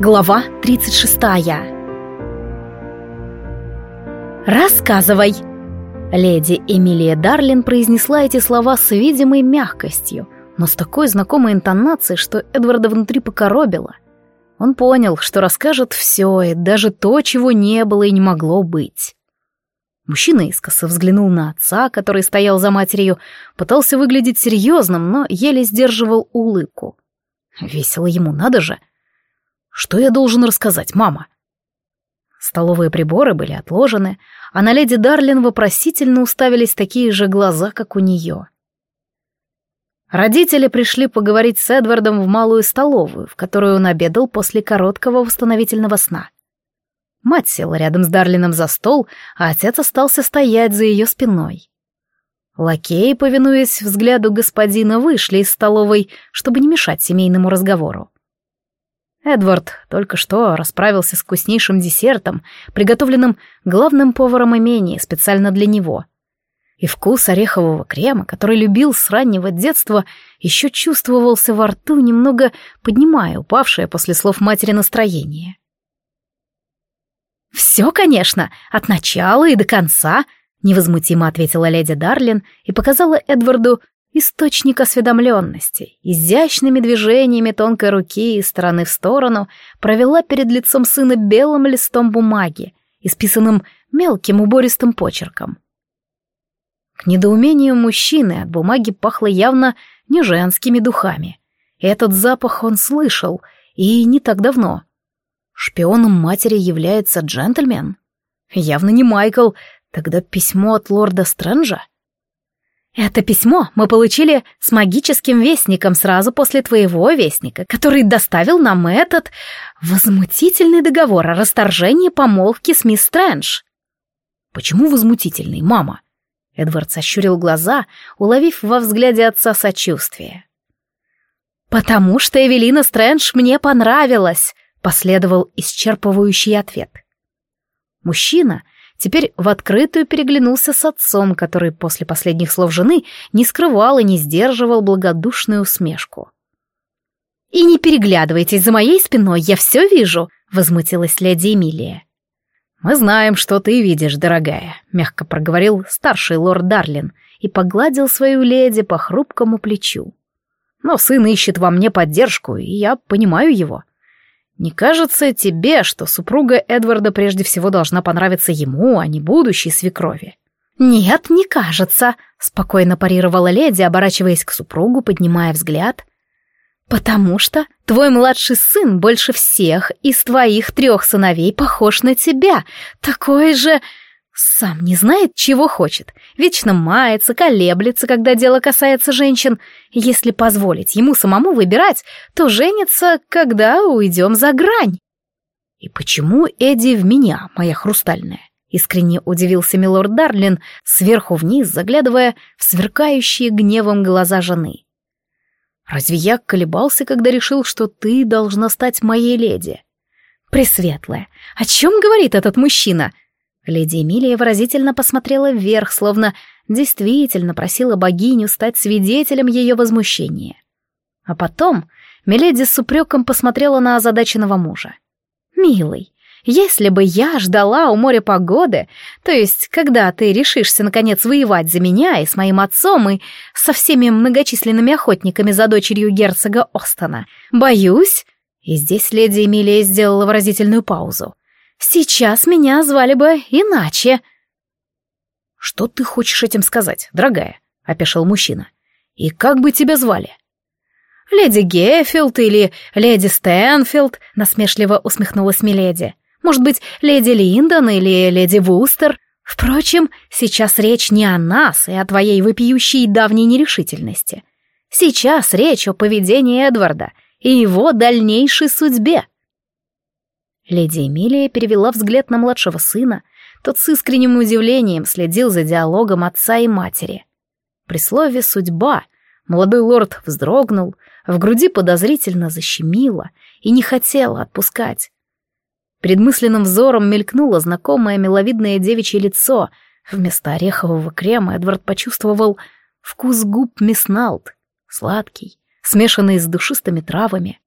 Глава 36 «Рассказывай!» Леди Эмилия Дарлин произнесла эти слова с видимой мягкостью, но с такой знакомой интонацией, что Эдварда внутри покоробило. Он понял, что расскажет все, и даже то, чего не было и не могло быть. Мужчина искоса взглянул на отца, который стоял за матерью, пытался выглядеть серьезным, но еле сдерживал улыбку. Весело ему, надо же — что я должен рассказать, мама? Столовые приборы были отложены, а на леди Дарлин вопросительно уставились такие же глаза, как у нее. Родители пришли поговорить с Эдвардом в малую столовую, в которую он обедал после короткого восстановительного сна. Мать села рядом с Дарлином за стол, а отец остался стоять за ее спиной. Лакеи, повинуясь взгляду господина, вышли из столовой, чтобы не мешать семейному разговору. Эдвард только что расправился с вкуснейшим десертом, приготовленным главным поваром имения специально для него. И вкус орехового крема, который любил с раннего детства, еще чувствовался во рту, немного поднимая упавшее после слов матери настроение. «Все, конечно, от начала и до конца», — невозмутимо ответила леди Дарлин и показала Эдварду источник осведомленности, изящными движениями тонкой руки из стороны в сторону провела перед лицом сына белым листом бумаги, исписанным мелким убористым почерком. К недоумению мужчины от бумаги пахло явно не женскими духами. Этот запах он слышал, и не так давно. Шпионом матери является джентльмен? Явно не Майкл, тогда письмо от лорда Стрэнджа? Это письмо мы получили с магическим вестником сразу после твоего вестника, который доставил нам этот возмутительный договор о расторжении помолвки с мисс Стрэндж. Почему возмутительный, мама? Эдвард сощурил глаза, уловив во взгляде отца сочувствие. «Потому что Эвелина Стрэндж мне понравилась», — последовал исчерпывающий ответ. Мужчина теперь в открытую переглянулся с отцом, который после последних слов жены не скрывал и не сдерживал благодушную усмешку. «И не переглядывайтесь за моей спиной, я все вижу», — возмутилась леди Эмилия. «Мы знаем, что ты видишь, дорогая», — мягко проговорил старший лорд Дарлин и погладил свою леди по хрупкому плечу. «Но сын ищет во мне поддержку, и я понимаю его. Не кажется тебе, что супруга Эдварда прежде всего должна понравиться ему, а не будущей свекрови? Нет, не кажется, спокойно парировала леди, оборачиваясь к супругу, поднимая взгляд. Потому что твой младший сын больше всех из твоих трех сыновей похож на тебя, такой же... Сам не знает, чего хочет. Вечно мается, колеблется, когда дело касается женщин. Если позволить ему самому выбирать, то женится, когда уйдем за грань. И почему Эдди в меня, моя хрустальная? Искренне удивился милорд Дарлин, сверху вниз, заглядывая в сверкающие гневом глаза жены. Разве я колебался, когда решил, что ты должна стать моей леди? Пресветлая, о чем говорит этот мужчина? — Леди Эмилия выразительно посмотрела вверх, словно действительно просила богиню стать свидетелем ее возмущения. А потом Миледи с упреком посмотрела на озадаченного мужа. «Милый, если бы я ждала у моря погоды, то есть когда ты решишься наконец воевать за меня и с моим отцом и со всеми многочисленными охотниками за дочерью герцога Остона, боюсь...» И здесь леди Эмилия сделала выразительную паузу. Сейчас меня звали бы иначе. Что ты хочешь этим сказать, дорогая? опешил мужчина. И как бы тебя звали? Леди Геффилд или леди Стэнфилд, насмешливо усмехнулась Миледи. Может быть, леди Линдон или леди Вустер? Впрочем, сейчас речь не о нас и о твоей вопиющей давней нерешительности. Сейчас речь о поведении Эдварда и его дальнейшей судьбе. Леди Эмилия перевела взгляд на младшего сына. Тот с искренним удивлением следил за диалогом отца и матери. При слове «судьба» молодой лорд вздрогнул, в груди подозрительно защемило и не хотел отпускать. Перед мысленным взором мелькнуло знакомое миловидное девичье лицо. Вместо орехового крема Эдвард почувствовал вкус губ Мисналт, сладкий, смешанный с душистыми травами.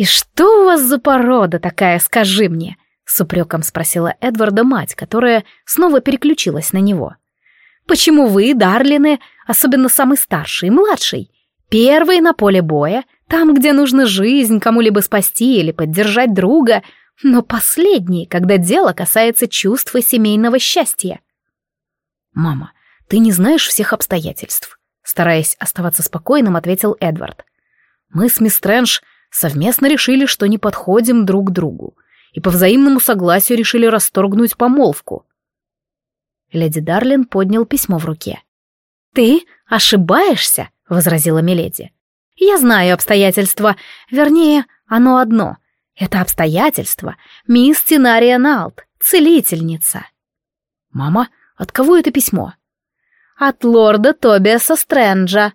«И что у вас за порода такая, скажи мне?» — с упреком спросила Эдварда мать, которая снова переключилась на него. «Почему вы, Дарлины, особенно самый старший и младший, первые на поле боя, там, где нужно жизнь кому-либо спасти или поддержать друга, но последние, когда дело касается чувства семейного счастья?» «Мама, ты не знаешь всех обстоятельств», — стараясь оставаться спокойным, ответил Эдвард. «Мы с мисс Стрэндж совместно решили, что не подходим друг другу, и по взаимному согласию решили расторгнуть помолвку». Леди Дарлин поднял письмо в руке. «Ты ошибаешься», — возразила Миледи. «Я знаю обстоятельства, вернее, оно одно. Это обстоятельство мисс Тинария Налт, целительница». «Мама, от кого это письмо?» «От лорда Тобиаса Стрэнджа».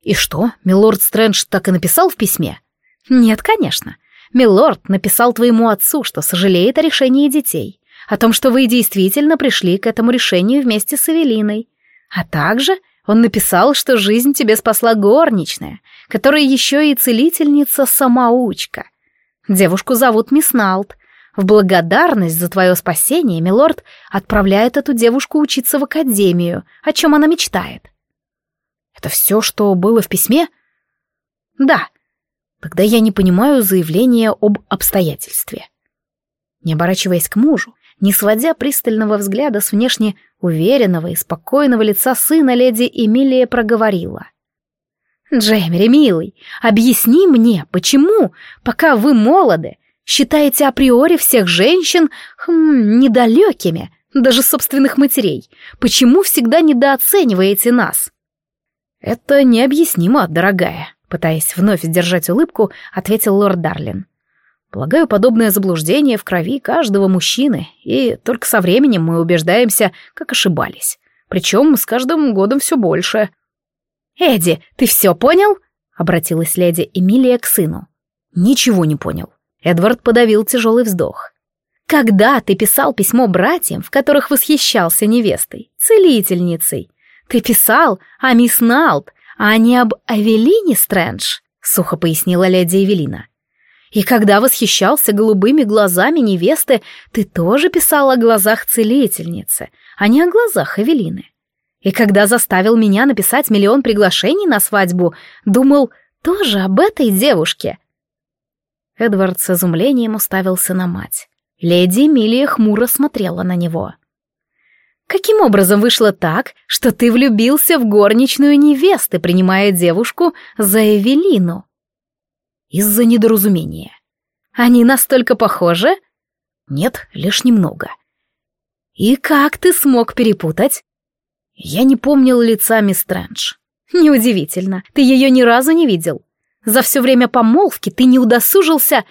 «И что, милорд Стрэндж так и написал в письме?» «Нет, конечно. Милорд написал твоему отцу, что сожалеет о решении детей, о том, что вы действительно пришли к этому решению вместе с Эвелиной. А также он написал, что жизнь тебе спасла горничная, которая еще и целительница-самоучка. Девушку зовут Мисс Налт. В благодарность за твое спасение милорд отправляет эту девушку учиться в академию, о чем она мечтает». «Это все, что было в письме?» «Да, Тогда я не понимаю заявления об обстоятельстве. Не оборачиваясь к мужу, не сводя пристального взгляда с внешне уверенного и спокойного лица сына, леди Эмилия проговорила. «Джеймери, милый, объясни мне, почему, пока вы молоды, считаете априори всех женщин хм, недалекими, даже собственных матерей? Почему всегда недооцениваете нас?» «Это необъяснимо, дорогая», Пытаясь вновь сдержать улыбку, ответил лорд Дарлин. Полагаю, подобное заблуждение в крови каждого мужчины, и только со временем мы убеждаемся, как ошибались. Причем с каждым годом все больше. «Эдди, ты все понял?» — обратилась леди Эмилия к сыну. «Ничего не понял». Эдвард подавил тяжелый вздох. «Когда ты писал письмо братьям, в которых восхищался невестой, целительницей, ты писал о мисс Налт, а не об Авелине Стрэндж», — сухо пояснила леди Эвелина. «И когда восхищался голубыми глазами невесты, ты тоже писал о глазах целительницы, а не о глазах Эвелины. И когда заставил меня написать миллион приглашений на свадьбу, думал тоже об этой девушке». Эдвард с изумлением уставился на мать. Леди Эмилия хмуро смотрела на него. — Каким образом вышло так, что ты влюбился в горничную невесты, принимая девушку за Эвелину? Из-за недоразумения. Они настолько похожи? Нет, лишь немного. И как ты смог перепутать? Я не помнил лица мисс Стрэндж. Неудивительно, ты ее ни разу не видел. За все время помолвки ты не удосужился...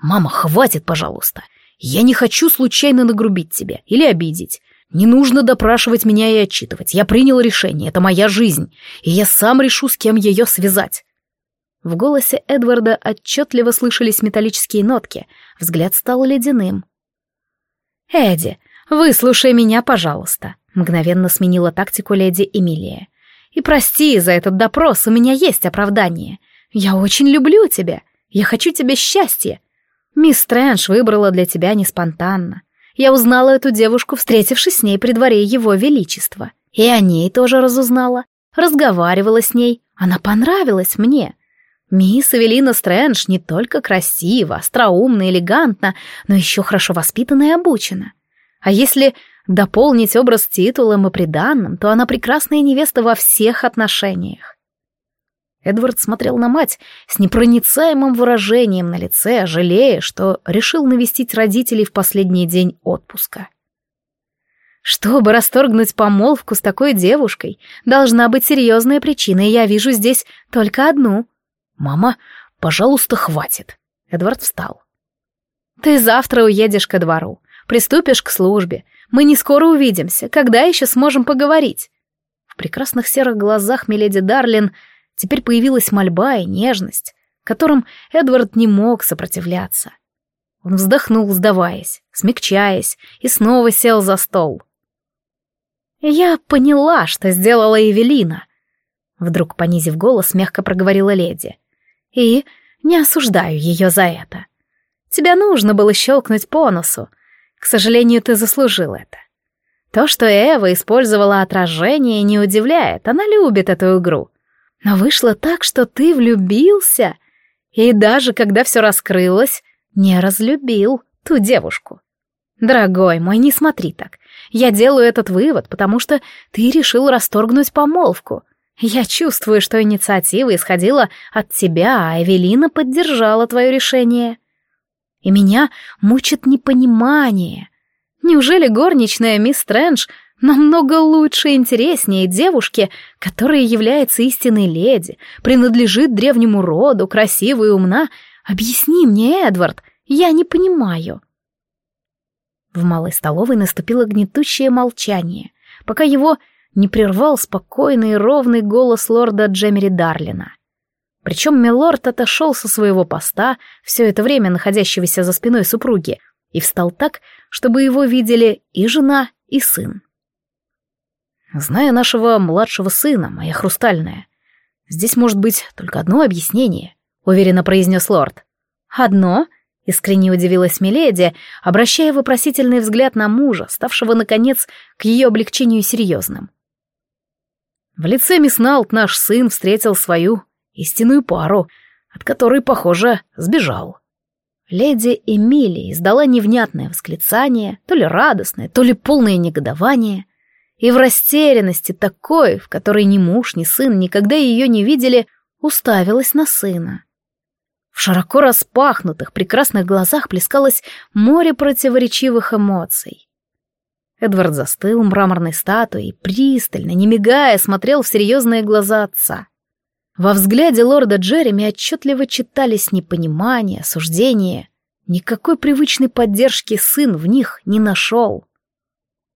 Мама, хватит, пожалуйста. Я не хочу случайно нагрубить тебя или обидеть. Не нужно допрашивать меня и отчитывать. Я принял решение, это моя жизнь, и я сам решу, с кем ее связать. В голосе Эдварда отчетливо слышались металлические нотки, взгляд стал ледяным. «Эдди, выслушай меня, пожалуйста», — мгновенно сменила тактику леди Эмилия. «И прости за этот допрос, у меня есть оправдание. Я очень люблю тебя, я хочу тебе счастья. Мисс Стрэндж выбрала для тебя не спонтанно. Я узнала эту девушку, встретившись с ней при дворе его величества. И о ней тоже разузнала. Разговаривала с ней. Она понравилась мне. Мисс Эвелина Стрэндж не только красива, остроумна, элегантна, но еще хорошо воспитана и обучена. А если дополнить образ титулом и приданным, то она прекрасная невеста во всех отношениях. Эдвард смотрел на мать с непроницаемым выражением на лице, жалея, что решил навестить родителей в последний день отпуска. Чтобы расторгнуть помолвку с такой девушкой, должна быть серьезная причина, и я вижу здесь только одну. «Мама, пожалуйста, хватит!» Эдвард встал. «Ты завтра уедешь ко двору, приступишь к службе. Мы не скоро увидимся. Когда еще сможем поговорить?» В прекрасных серых глазах Миледи Дарлин Теперь появилась мольба и нежность, которым Эдвард не мог сопротивляться. Он вздохнул, сдаваясь, смягчаясь, и снова сел за стол. «Я поняла, что сделала Эвелина», — вдруг, понизив голос, мягко проговорила леди. «И Не осуждаю ее за это. Тебя нужно было щелкнуть по носу. К сожалению, ты заслужил это. То, что Эва использовала отражение, не удивляет, она любит эту игру. Но вышло так, что ты влюбился, и даже когда все раскрылось, не разлюбил ту девушку. Дорогой мой, не смотри так. Я делаю этот вывод, потому что ты решил расторгнуть помолвку. Я чувствую, что инициатива исходила от тебя, а Эвелина поддержала твое решение. И меня мучит непонимание. Неужели горничная мисс Стрэндж намного лучше и интереснее девушки, которая является истинной леди, принадлежит древнему роду, красивая и умна? Объясни мне, Эдвард, я не понимаю. В малой столовой наступило гнетущее молчание, пока его не прервал спокойный и ровный голос лорда Джемери Дарлина. Причем милорд отошел со своего поста, все это время находящегося за спиной супруги, и встал так, чтобы его видели и жена, и сын. Зная нашего младшего сына, моя хрустальная, здесь может быть только одно объяснение, уверенно произнес лорд. Одно? Искренне удивилась Миледи, обращая вопросительный взгляд на мужа, ставшего, наконец, к ее облегчению серьезным. В лице мисс Налт наш сын встретил свою истинную пару, от которой, похоже, сбежал. Леди Эмили издала невнятное восклицание, то ли радостное, то ли полное негодование. И в растерянности такой, в которой ни муж, ни сын никогда ее не видели, уставилась на сына. В широко распахнутых, прекрасных глазах плескалось море противоречивых эмоций. Эдвард застыл мраморной статуей, пристально, не мигая, смотрел в серьезные глаза отца. Во взгляде лорда Джереми отчетливо читались непонимание, осуждение. Никакой привычной поддержки сын в них не нашел.